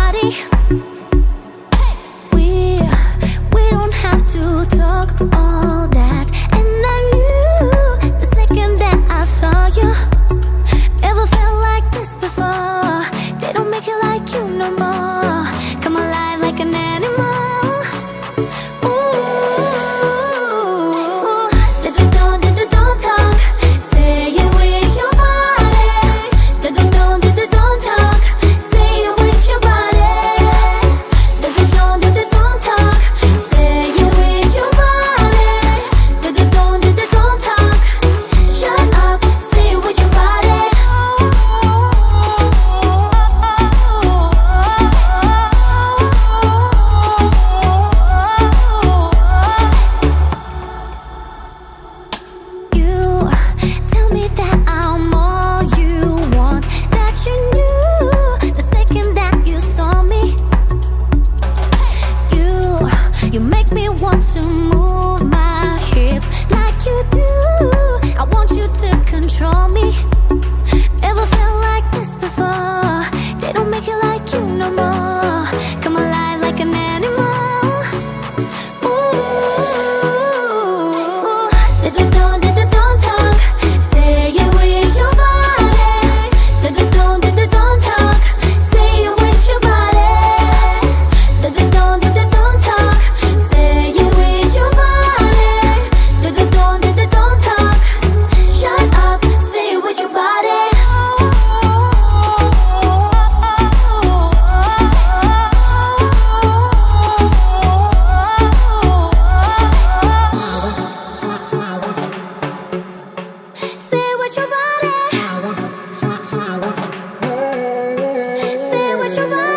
body. me want to move my hips like you do. I want you to control me. Felt like this before. They don't make it like you no more. what your body. Say what your body.